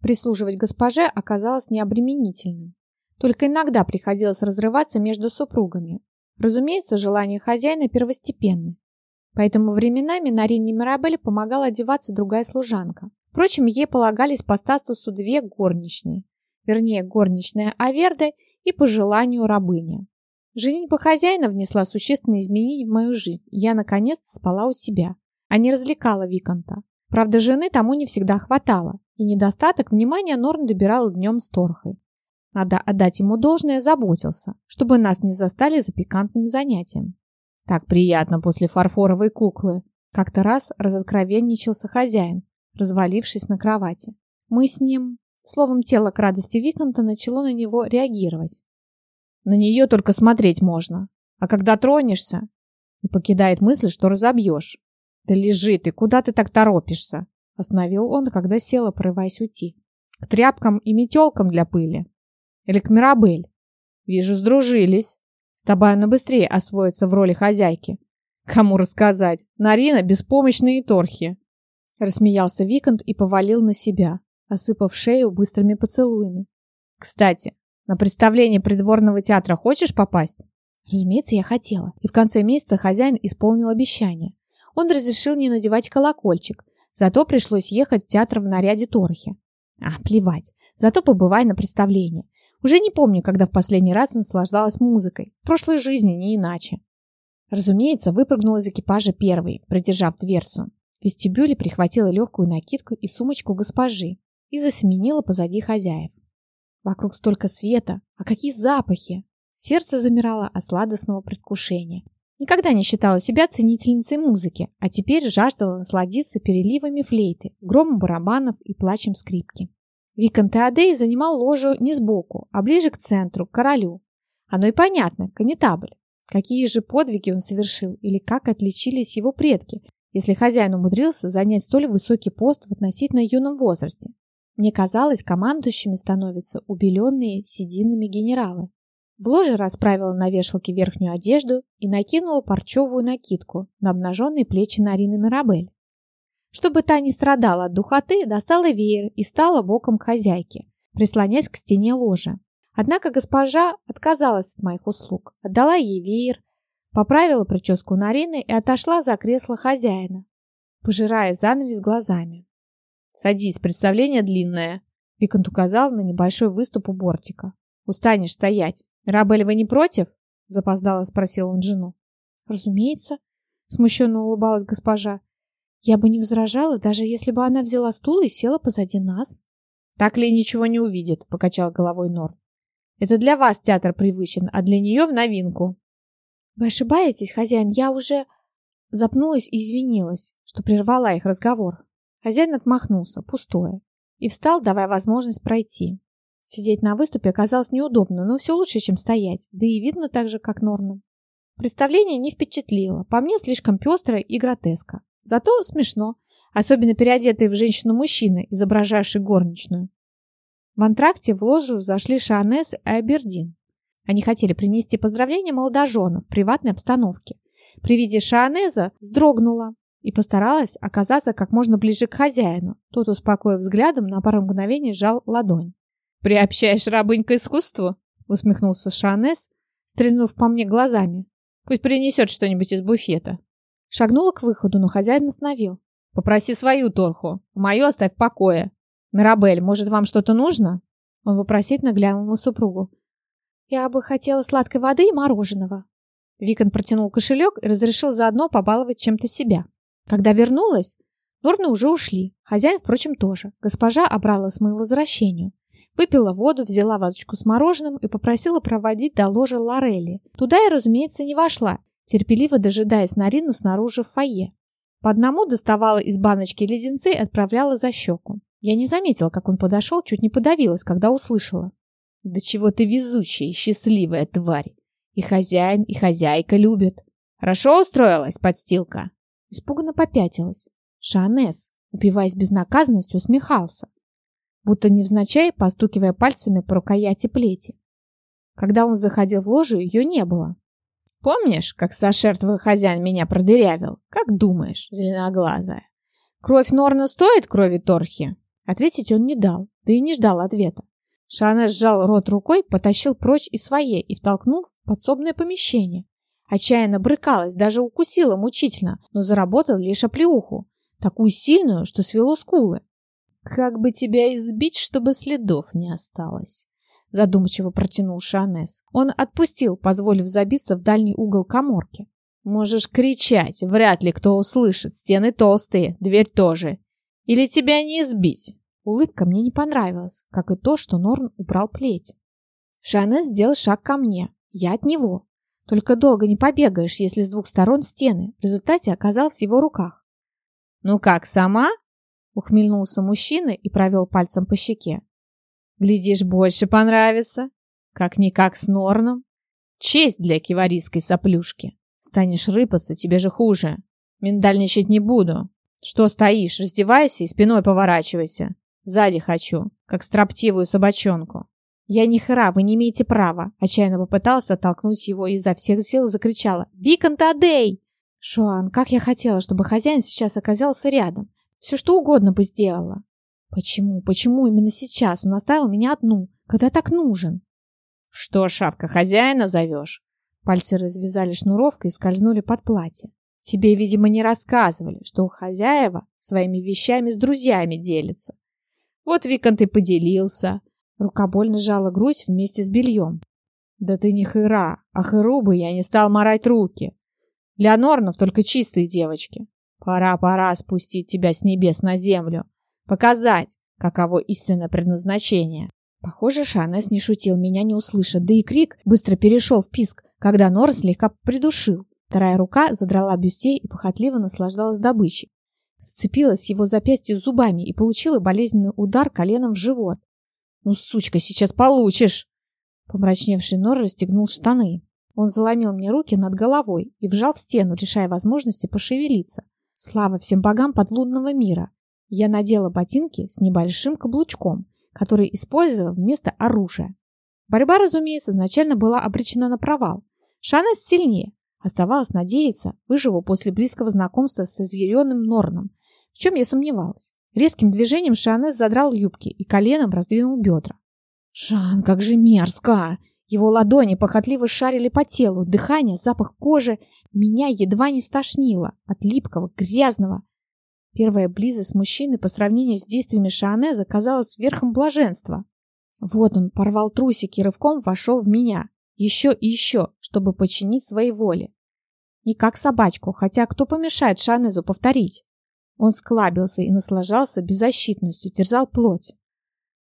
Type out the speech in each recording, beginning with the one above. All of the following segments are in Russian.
Прислуживать госпоже оказалось необременительным. Только иногда приходилось разрываться между супругами. Разумеется, желание хозяина первостепенны. Поэтому временами на Рине Мирабель помогала одеваться другая служанка. Впрочем, ей полагались по статусу две горничные. Вернее, горничная Аверда и по желанию рабыня. Женитьба хозяина внесла существенные изменения в мою жизнь. Я, наконец-то, спала у себя, а не развлекала Виконта. Правда, жены тому не всегда хватало, и недостаток внимания Норн добирал днем с Торхой. Надо отдать ему должное, заботился, чтобы нас не застали за пикантным занятием. Так приятно после фарфоровой куклы. Как-то раз разоткровенничался хозяин, развалившись на кровати. Мы с ним... Словом, тело к радости Виконта начало на него реагировать. На нее только смотреть можно. А когда тронешься, и покидает мысль, что разобьешь. Да лежи ты, куда ты так торопишься? Остановил он, когда села, порываясь уйти. К тряпкам и метелкам для пыли. Или к Мирабель. Вижу, сдружились. С тобой она быстрее освоится в роли хозяйки. Кому рассказать? Нарина беспомощные торхи. Рассмеялся Викант и повалил на себя, осыпав шею быстрыми поцелуями. Кстати, на представление придворного театра хочешь попасть? Разумеется, я хотела. И в конце месяца хозяин исполнил обещание. Он разрешил не надевать колокольчик, зато пришлось ехать в театр в наряде Торхи. А, плевать. Зато побывай на представлении. Уже не помню, когда в последний раз наслаждалась музыкой. В прошлой жизни не иначе. Разумеется, выпрыгнула из экипажа первой, продержав дверцу. В вестибюле прихватила легкую накидку и сумочку госпожи и засеменила позади хозяев. Вокруг столько света, а какие запахи! Сердце замирало от сладостного предвкушения. Никогда не считала себя ценительницей музыки, а теперь жаждала насладиться переливами флейты, громом барабанов и плачем скрипки. Викон Теодей занимал ложу не сбоку, а ближе к центру, к королю. Оно и понятно, конетабль. Какие же подвиги он совершил или как отличились его предки, если хозяин умудрился занять столь высокий пост в относительно юном возрасте. Мне казалось, командующими становятся убеленные сединами генералы. В ложе расправила на вешалке верхнюю одежду и накинула парчевую накидку на обнаженные плечи Нарины Мирабель. Чтобы та не страдала от духоты, достала веер и стала боком к хозяйке, прислонясь к стене ложа. Однако госпожа отказалась от моих услуг, отдала ей веер, поправила прическу Нарины и отошла за кресло хозяина, пожирая занавес глазами. «Садись, представление длинное», — Виконт указал на небольшой выступ у бортика. «Устанешь стоять. Рабель, вы не против?» — запоздало спросил он жену. «Разумеется», — смущенно улыбалась госпожа. Я бы не возражала, даже если бы она взяла стул и села позади нас. Так ли ничего не увидит, покачал головой Нор. Это для вас театр привычен, а для нее в новинку. Вы ошибаетесь, хозяин, я уже... Запнулась и извинилась, что прервала их разговор. Хозяин отмахнулся, пустое, и встал, давая возможность пройти. Сидеть на выступе оказалось неудобно, но все лучше, чем стоять, да и видно так же, как Норну. Представление не впечатлило, по мне слишком пестро и гротеско. Зато смешно, особенно переодетый в женщину мужчина, изображавший горничную. В антракте в ложу зашли Шанес и Абердин. Они хотели принести поздравления молодоженам в приватной обстановке. При виде Шанеза вздрогнула и постаралась оказаться как можно ближе к хозяину. Тот, успокоив взглядом, на пару мгновений сжал ладонь. «Приобщаешь рабынь к искусству?» усмехнулся Шанес, стрельнув по мне глазами. «Пусть принесет что-нибудь из буфета». Шагнула к выходу, но хозяин остановил. «Попроси свою торху. Мою оставь в покое. Мирабель, может, вам что-то нужно?» Он вопросительно глянул на супругу. «Я бы хотела сладкой воды и мороженого». Викон протянул кошелек и разрешил заодно побаловать чем-то себя. Когда вернулась, Норны уже ушли. Хозяин, впрочем, тоже. Госпожа обралась моему возвращению. Выпила воду, взяла вазочку с мороженым и попросила проводить до ложа Лорели. Туда я, разумеется, не вошла терпеливо дожидаясь Нарину снаружи в фойе. По одному доставала из баночки леденцы и отправляла за щеку. Я не заметила, как он подошел, чуть не подавилась, когда услышала. «Да чего ты везучая и счастливая тварь! И хозяин, и хозяйка любят. Хорошо устроилась подстилка?» Испуганно попятилась. Шанес, упиваясь безнаказанностью, усмехался, будто невзначай постукивая пальцами по рукояти плети. Когда он заходил в ложу, ее не было. Помнишь, как Сашер, твой хозяин, меня продырявил? Как думаешь, зеленоглазая? Кровь Норна стоит крови Торхи? Ответить он не дал, да и не ждал ответа. Шанес сжал рот рукой, потащил прочь из своей и втолкнул в подсобное помещение. Отчаянно брыкалась, даже укусила мучительно, но заработал лишь оплеуху, такую сильную, что свело скулы. «Как бы тебя избить, чтобы следов не осталось?» Задумчиво протянул Шанес. Он отпустил, позволив забиться в дальний угол коморки. «Можешь кричать, вряд ли кто услышит. Стены толстые, дверь тоже. Или тебя не избить?» Улыбка мне не понравилась, как и то, что Норн убрал плеть. Шанес сделал шаг ко мне. Я от него. Только долго не побегаешь, если с двух сторон стены. В результате оказался в его руках. «Ну как, сама?» Ухмельнулся мужчина и провел пальцем по щеке. «Глядишь, больше понравится. Как-никак с Норном. Честь для киварийской соплюшки. Станешь рыпаться, тебе же хуже. Миндальничать не буду. Что стоишь? Раздевайся и спиной поворачивайся. Сзади хочу, как строптивую собачонку. «Я не хера, вы не имеете права!» Отчаянно попытался оттолкнуть его и изо всех сил закричала. «Виконт Адей!» «Шуан, как я хотела, чтобы хозяин сейчас оказался рядом. Все что угодно бы сделала». «Почему? Почему именно сейчас он оставил меня одну, когда так нужен?» «Что, шавка, хозяина зовешь?» Пальцы развязали шнуровкой и скользнули под платье. «Тебе, видимо, не рассказывали, что у хозяева своими вещами с друзьями делится. Вот Виконт и поделился, Рука больно сжала грудь вместе с бельем. «Да ты не хыра, а хыру бы я не стал морать руки. Для Норнов только чистые девочки. Пора-пора спустить тебя с небес на землю, показать, каково истинное предназначение». Похоже, Шанес не шутил, меня не услышат, да и крик быстро перешел в писк, когда Норн слегка придушил. Вторая рука задрала бюстей и похотливо наслаждалась добычей. Вцепилась в его запястье зубами и получила болезненный удар коленом в живот. «Ну, сучка, сейчас получишь!» Помрачневший Нор расстегнул штаны. Он заломил мне руки над головой и вжал в стену, решая возможности пошевелиться. Слава всем богам подлунного мира! Я надела ботинки с небольшим каблучком, который использовала вместо оружия. Борьба, разумеется, изначально была обречена на провал. Шанес сильнее. Оставалось надеяться, выживу после близкого знакомства с изъяренным Норном, в чем я сомневалась. Резким движением Шанес задрал юбки и коленом раздвинул бедра. «Жан, как же мерзко!» Его ладони похотливо шарили по телу, дыхание, запах кожи. Меня едва не стошнило от липкого, грязного. Первая близость мужчины по сравнению с действиями Шанеза казалась верхом блаженства. Вот он порвал трусики рывком вошел в меня. Еще и еще, чтобы подчинить своей воле. Не как собачку, хотя кто помешает Шанезу повторить? Он склабился и наслаждался беззащитностью, терзал плоть.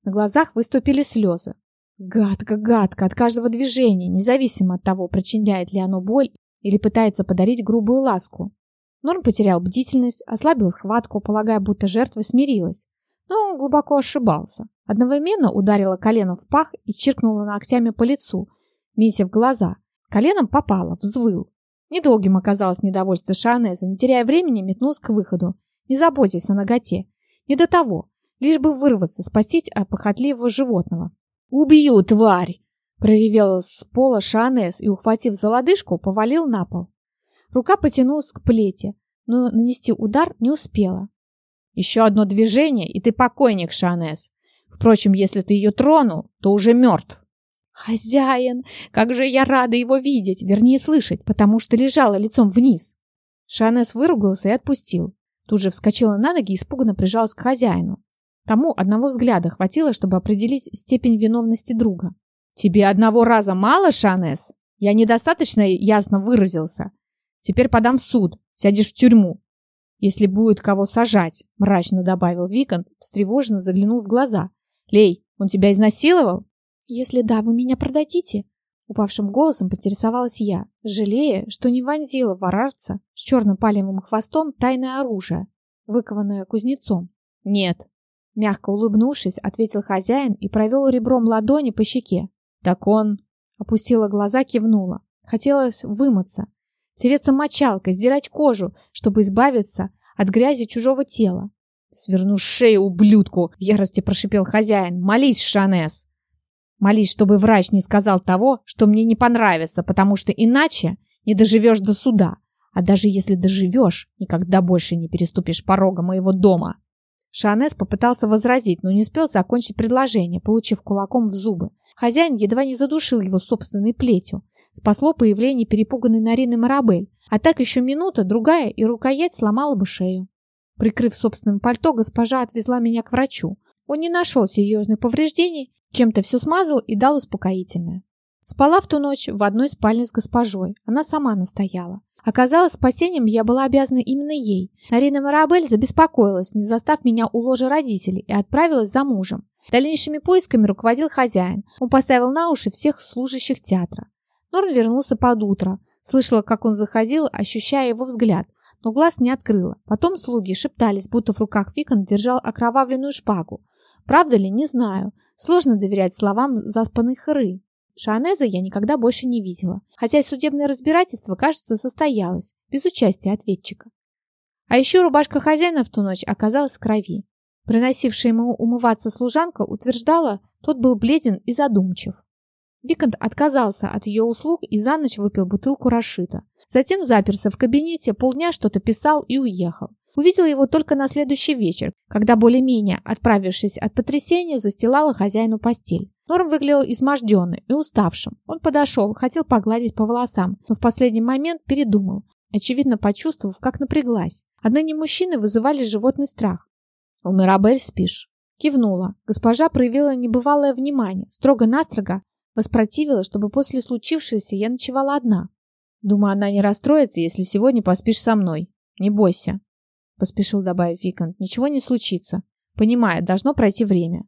На глазах выступили слезы. Гадко, гадко от каждого движения, независимо от того, причиняет ли оно боль или пытается подарить грубую ласку. Норм потерял бдительность, ослабил хватку, полагая, будто жертва смирилась. Но он глубоко ошибался. Одновременно ударила коленом в пах и чиркнула ногтями по лицу, в глаза. Коленом попало, взвыл. Недолгим оказалось недовольство Шанеза, не теряя времени, метнулся к выходу. Не заботьтесь о ноготе. Не до того. Лишь бы вырваться, спасти от похотливого животного. «Убью, тварь!» Проревел с пола Шанес и, ухватив за лодыжку, повалил на пол. Рука потянулась к плете, но нанести удар не успела. «Еще одно движение, и ты покойник, Шанес. Впрочем, если ты ее тронул, то уже мертв». «Хозяин! Как же я рада его видеть, вернее слышать, потому что лежала лицом вниз!» Шанес выругался и отпустил. Тут же вскочила на ноги и испуганно прижалась к хозяину. Тому одного взгляда хватило, чтобы определить степень виновности друга. «Тебе одного раза мало, Шанес? Я недостаточно ясно выразился. Теперь подам в суд, сядешь в тюрьму. Если будет кого сажать», — мрачно добавил Викант, встревоженно заглянул в глаза. «Лей, он тебя изнасиловал?» «Если да, вы меня продадите?» Упавшим голосом поинтересовалась я, жалея, что не вонзила в с черным палевым хвостом тайное оружие, выкованное кузнецом. «Нет», — мягко улыбнувшись, ответил хозяин и провел ребром ладони по щеке. «Так он...» — опустила глаза, кивнула. Хотелось вымыться, тереться мочалкой, сдирать кожу, чтобы избавиться от грязи чужого тела. «Сверну шею, ублюдку!» — в ярости прошипел хозяин. «Молись, Шанес!» Молись, чтобы врач не сказал того, что мне не понравится, потому что иначе не доживешь до суда. А даже если доживешь, никогда больше не переступишь порога моего дома. Шанес попытался возразить, но не успел закончить предложение, получив кулаком в зубы. Хозяин едва не задушил его собственной плетью. Спасло появление перепуганной Нарины Марабель. А так еще минута, другая, и рукоять сломала бы шею. Прикрыв собственным пальто, госпожа отвезла меня к врачу. Он не нашел серьезных повреждений, чем-то все смазал и дал успокоительное. Спала в ту ночь в одной спальне с госпожой. Она сама настояла. Оказалось, спасением я была обязана именно ей. Нарина Марабель забеспокоилась, не застав меня у ложа родителей, и отправилась за мужем. Дальнейшими поисками руководил хозяин. Он поставил на уши всех служащих театра. Норн вернулся под утро. Слышала, как он заходил, ощущая его взгляд, но глаз не открыла. Потом слуги шептались, будто в руках Викон держал окровавленную шпагу. Правда ли, не знаю. Сложно доверять словам заспанной хры. Шанеза я никогда больше не видела, хотя судебное разбирательство, кажется, состоялось, без участия ответчика. А еще рубашка хозяина в ту ночь оказалась в крови. Приносившая ему умываться служанка утверждала, тот был бледен и задумчив. Викант отказался от ее услуг и за ночь выпил бутылку Рашита. Затем заперся в кабинете, полдня что-то писал и уехал. Увидела его только на следующий вечер, когда более-менее, отправившись от потрясения, застилала хозяину постель. Норм выглядел изможденным и уставшим. Он подошел, хотел погладить по волосам, но в последний момент передумал, очевидно почувствовав, как напряглась. Одни мужчины вызывали животный страх. «У Мирабель спишь?» Кивнула. Госпожа проявила небывалое внимание, строго-настрого воспротивила, чтобы после случившегося я ночевала одна. Думаю, она не расстроится, если сегодня поспишь со мной. Не бойся, поспешил добавить Викант. Ничего не случится. Понимаю, должно пройти время.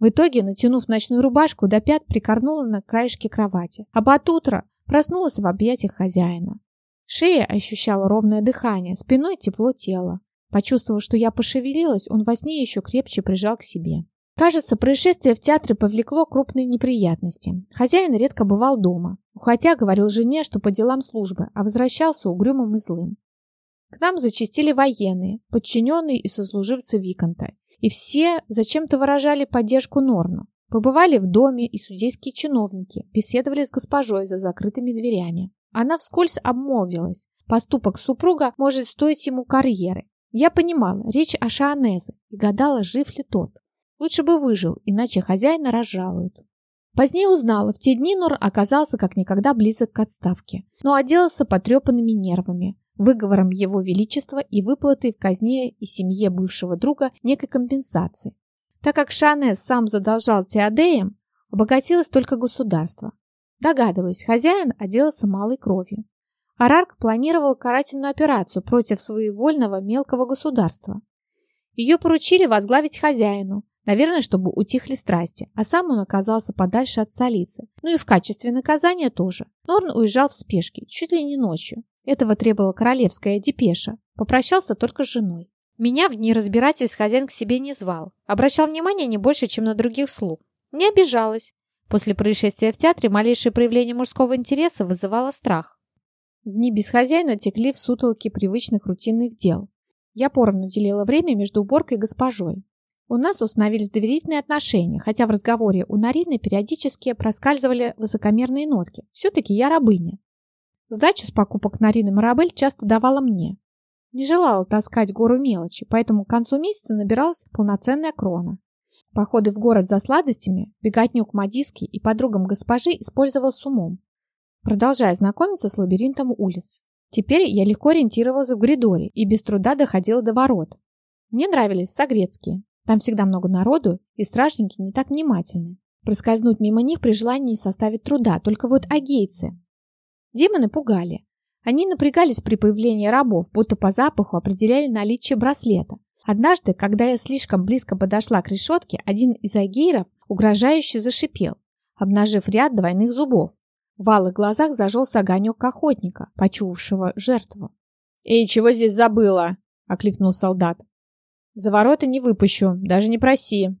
В итоге, натянув ночную рубашку до пят, прикорнула на краешке кровати. А под утро проснулась в объятиях хозяина. Шея ощущала ровное дыхание, спиной тепло тела. Почувствовав, что я пошевелилась, он во сне еще крепче прижал к себе. Кажется, происшествие в театре повлекло крупные неприятности. Хозяин редко бывал дома, хотя говорил жене, что по делам службы, а возвращался угрюмым и злым. К нам зачастили военные, подчиненные и сослуживцы Виконта, и все зачем-то выражали поддержку Норну. Побывали в доме и судейские чиновники, беседовали с госпожой за закрытыми дверями. Она вскользь обмолвилась. Поступок супруга может стоить ему карьеры. Я понимала, речь о Шаанезе и гадала, жив ли тот. Лучше бы выжил, иначе хозяина разжалуют. Позднее узнала, в те дни Нор оказался как никогда близок к отставке, но оделся потрепанными нервами, выговором Его Величества и выплатой в казне и семье бывшего друга некой компенсации. Так как Шане сам задолжал Теодеям, обогатилось только государство. Догадываясь, хозяин оделся малой кровью. Арарк планировал карательную операцию против своевольного мелкого государства. Ее поручили возглавить хозяину, наверное, чтобы утихли страсти, а сам он оказался подальше от столицы. Ну и в качестве наказания тоже. Норн уезжал в спешке, чуть ли не ночью. Этого требовала королевская депеша. Попрощался только с женой. Меня в дни разбирательств хозяин к себе не звал. Обращал внимание не больше, чем на других слуг. Не обижалась. После происшествия в театре малейшее проявление мужского интереса вызывало страх. Дни без хозяина текли в сутолке привычных рутинных дел. Я поровну делила время между уборкой и госпожой. У нас установились доверительные отношения, хотя в разговоре у Нарины периодически проскальзывали высокомерные нотки. Все-таки я рабыня. Сдачу с покупок Нарины Марабель часто давала мне. Не желала таскать гору мелочи, поэтому к концу месяца набиралась полноценная крона. Походы в город за сладостями, беготню к модиске и подругам госпожи использовал с умом, продолжая знакомиться с лабиринтом улиц. Теперь я легко ориентировалась в коридоре и без труда доходила до ворот. Мне нравились Сагрецкие. Там всегда много народу, и стражники не так внимательны. Проскользнуть мимо них при желании не составит труда, только вот агейцы Демоны пугали. Они напрягались при появлении рабов, будто по запаху определяли наличие браслета. Однажды, когда я слишком близко подошла к решетке, один из агейров угрожающе зашипел, обнажив ряд двойных зубов. В алых глазах зажелся огонек охотника, почувствовавшего жертву. «Эй, чего здесь забыла?» — окликнул солдат. «За ворота не выпущу, даже не проси».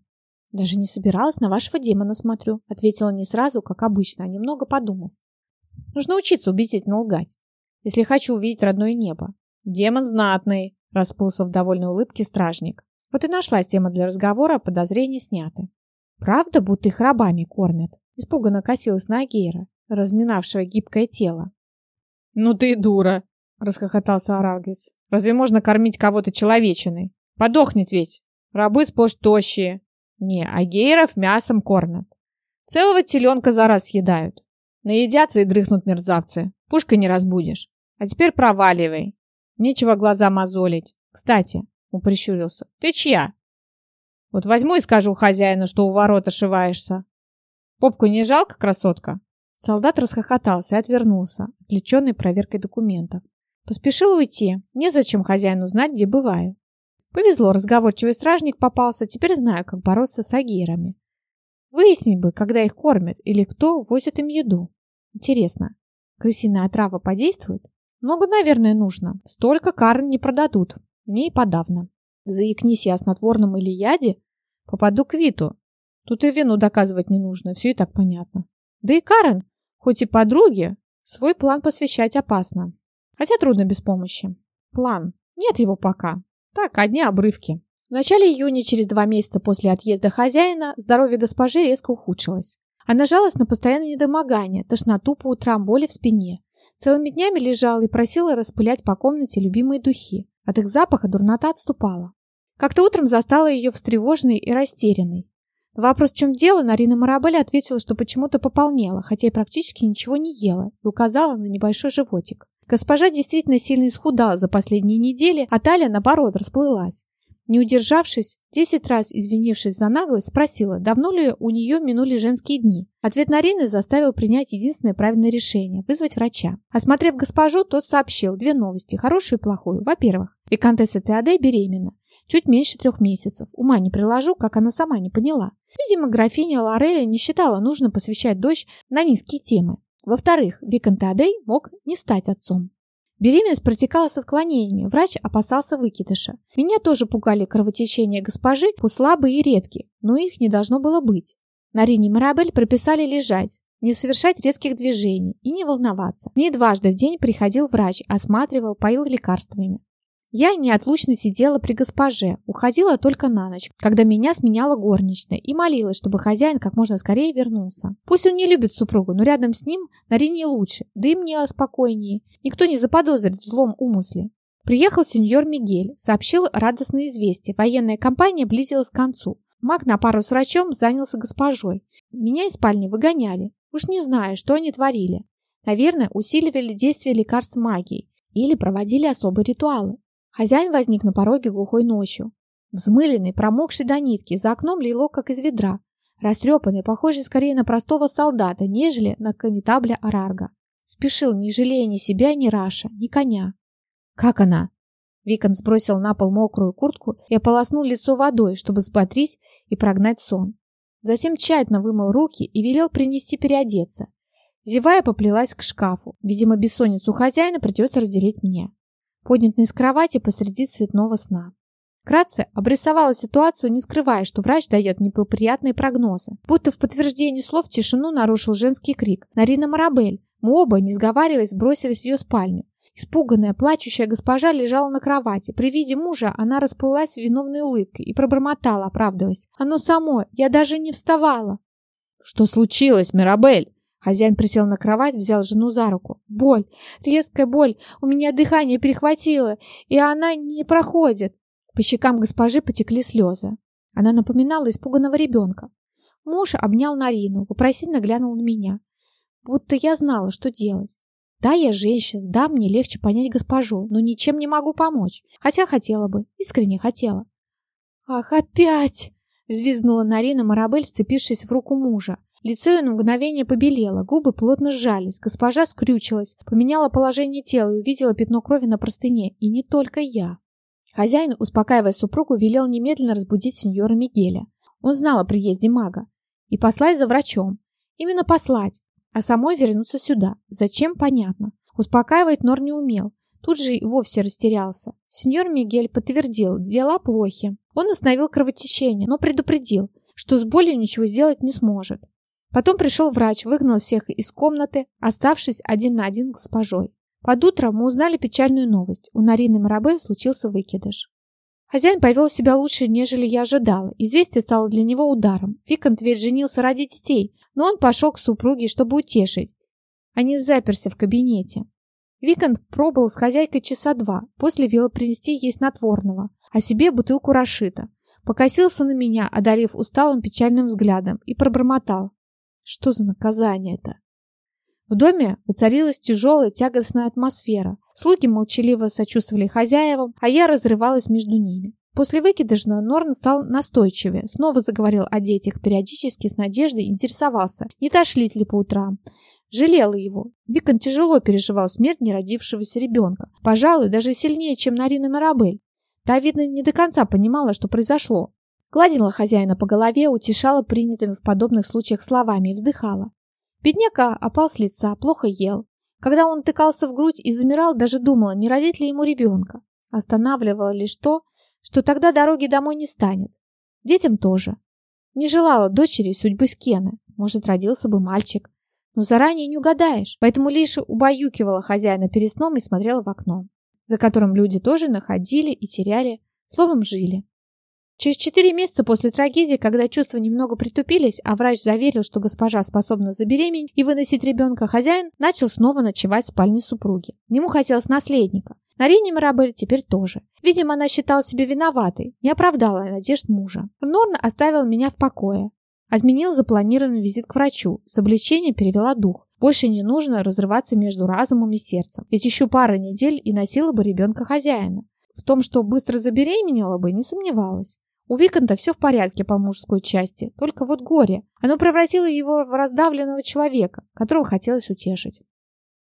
«Даже не собиралась, на вашего демона смотрю», — ответила не сразу, как обычно, а немного подумав. Нужно учиться убедительно лгать, если хочу увидеть родное небо. Демон знатный, расплылся в довольной улыбке стражник. Вот и нашлась тема для разговора, подозрения сняты. Правда, будто их рабами кормят? Испуганно косилась на Агейра, разминавшего гибкое тело. Ну ты дура, расхохотался Араргис. Разве можно кормить кого-то человечиной? Подохнет ведь. Рабы сплошь тощие. Не, а гейров мясом кормят. Целого теленка за раз съедают. Наедятся и дрыхнут мерзавцы. Пушкой не разбудишь. А теперь проваливай. Нечего глаза мозолить. Кстати, он прищурился. Ты чья? Вот возьму и скажу хозяину, что у ворот ошиваешься. Попку не жалко, красотка? Солдат расхохотался и отвернулся, отвлеченный проверкой документов. Поспешил уйти. Незачем хозяину знать, где бываю. Повезло, разговорчивый стражник попался, теперь знаю, как бороться с агирами. Выяснить бы, когда их кормят или кто возит им еду. Интересно, крысиная отрава подействует? Много, наверное, нужно. Столько карн не продадут. Мне и подавно. Заикнись я о снотворном или яде, попаду к Виту. Тут и вину доказывать не нужно, все и так понятно. Да и Карен, хоть и подруги, свой план посвящать опасно. Хотя трудно без помощи. План. Нет его пока. Так, одни обрывки. В начале июня, через два месяца после отъезда хозяина, здоровье госпожи резко ухудшилось. Она жалась на постоянное недомогание, тошноту по утрам, боли в спине. Целыми днями лежала и просила распылять по комнате любимые духи. От их запаха дурнота отступала. Как-то утром застала ее встревоженной и растерянной. На вопрос, в чем дело, Нарина Марабель ответила, что почему-то пополнела, хотя и практически ничего не ела, и указала на небольшой животик. Госпожа действительно сильно исхудала за последние недели, а талия, наоборот, расплылась. Не удержавшись, десять раз извинившись за наглость, спросила, давно ли у нее минули женские дни. Ответ Нарины заставил принять единственное правильное решение – вызвать врача. Осмотрев госпожу, тот сообщил две новости – хорошую и плохую. Во-первых, виконтесса Теоде беременна. Чуть меньше трех месяцев. Ума не приложу, как она сама не поняла. Видимо, графиня Лореля не считала нужно посвящать дочь на низкие темы. Во-вторых, Виконт Адей мог не стать отцом. Беременность протекала с отклонениями, врач опасался выкидыша. Меня тоже пугали кровотечения госпожи, пусть слабые и редкие, но их не должно было быть. Нарине Марабель прописали лежать, не совершать резких движений и не волноваться. Мне дважды в день приходил врач, осматривал, поил лекарствами. Я неотлучно сидела при госпоже, уходила только на ночь, когда меня сменяла горничная, и молилась, чтобы хозяин как можно скорее вернулся. Пусть он не любит супругу, но рядом с ним Нарине лучше, да и мне спокойнее. Никто не заподозрит в злом умысле. Приехал сеньор Мигель, сообщил радостное известие. Военная кампания близилась к концу. Маг на пару с врачом занялся госпожой. Меня из спальни выгоняли. Уж не знаю, что они творили. Наверное, усиливали действие лекарств магии или проводили особые ритуалы. Хозяин возник на пороге глухой ночью. Взмыленный, промокший до нитки, за окном лило, как из ведра. Растрепанный, похожий скорее на простого солдата, нежели на конетабля Арарга. Спешил, не жалея ни себя, ни Раша, ни коня. «Как она?» Викон сбросил на пол мокрую куртку и ополоснул лицо водой, чтобы взбодрить и прогнать сон. Затем тщательно вымыл руки и велел принести переодеться. Зевая, поплелась к шкафу. Видимо, бессонницу хозяина придется разделить мне поднятый из кровати посреди цветного сна. Кратце обрисовала ситуацию, не скрывая, что врач дает неблагоприятные прогнозы. Будто в подтверждении слов тишину нарушил женский крик. «Нарина Марабель!» Мы оба, не сговариваясь, бросились в ее спальню. Испуганная, плачущая госпожа лежала на кровати. При виде мужа она расплылась виновной улыбкой и пробормотала, оправдываясь. «Оно само! Я даже не вставала!» «Что случилось, Мирабель?» Хозяин присел на кровать, взял жену за руку. Боль, резкая боль, у меня дыхание перехватило, и она не проходит. По щекам госпожи потекли слезы. Она напоминала испуганного ребенка. Муж обнял Нарину, вопросительно глянул на меня. Будто я знала, что делать. Да, я женщина, да, мне легче понять госпожу, но ничем не могу помочь. Хотя хотела бы, искренне хотела. «Ах, опять!» — взвизгнула Нарина Марабель, вцепившись в руку мужа. Лицо ее на мгновение побелело, губы плотно сжались. Госпожа скрючилась, поменяла положение тела и увидела пятно крови на простыне. И не только я. Хозяин, успокаивая супругу, велел немедленно разбудить сеньора Мигеля. Он знал о приезде мага. И послать за врачом. Именно послать. А самой вернуться сюда. Зачем, понятно. Успокаивать Нор не умел. Тут же и вовсе растерялся. Сеньор Мигель подтвердил, дела плохи. Он остановил кровотечение, но предупредил, что с болью ничего сделать не сможет. Потом пришел врач, выгнал всех из комнаты, оставшись один на один с госпожой. Под утро мы узнали печальную новость. У Нарины Марабель случился выкидыш. Хозяин повел себя лучше, нежели я ожидала. Известие стало для него ударом. Виконт ведь женился ради детей, но он пошел к супруге, чтобы утешить, а не заперся в кабинете. Виконт пробыл с хозяйкой часа два, после велел принести ей снотворного, а себе бутылку Рашита. покосился на меня, одарив усталым печальным взглядом, и пробормотал. Что за наказание это? В доме воцарилась тяжелая тягостная атмосфера. Слуги молчаливо сочувствовали хозяевам, а я разрывалась между ними. После выкидыша Норн стал настойчивее, снова заговорил о детях, периодически с надеждой интересовался, не тошлит ли по утрам. Жалела его. Викон тяжело переживал смерть неродившегося ребенка. Пожалуй, даже сильнее, чем Нарина Марабель. Та, видно, не до конца понимала, что произошло. Гладила хозяина по голове, утешала принятыми в подобных случаях словами и вздыхала. Бедняка опал с лица, плохо ел. Когда он тыкался в грудь и замирал, даже думала, не родить ли ему ребенка. Останавливала лишь то, что тогда дороги домой не станет. Детям тоже. Не желала дочери судьбы Скены. Может, родился бы мальчик. Но заранее не угадаешь. Поэтому лишь убаюкивала хозяина перед сном и смотрела в окно, за которым люди тоже находили и теряли, словом, жили. Через четыре месяца после трагедии, когда чувства немного притупились, а врач заверил, что госпожа способна забеременеть и выносить ребенка, хозяин начал снова ночевать в спальне супруги. Ему хотелось наследника. Нарине Мирабель теперь тоже. Видимо, она считала себя виноватой, не оправдала надежд мужа. Норн оставил меня в покое. Отменил запланированный визит к врачу. С облегчением перевела дух. Больше не нужно разрываться между разумом и сердцем. Ведь еще пара недель и носила бы ребенка хозяина. В том, что быстро забеременела бы, не сомневалась. У Виконта все в порядке по мужской части, только вот горе. Оно превратило его в раздавленного человека, которого хотелось утешить.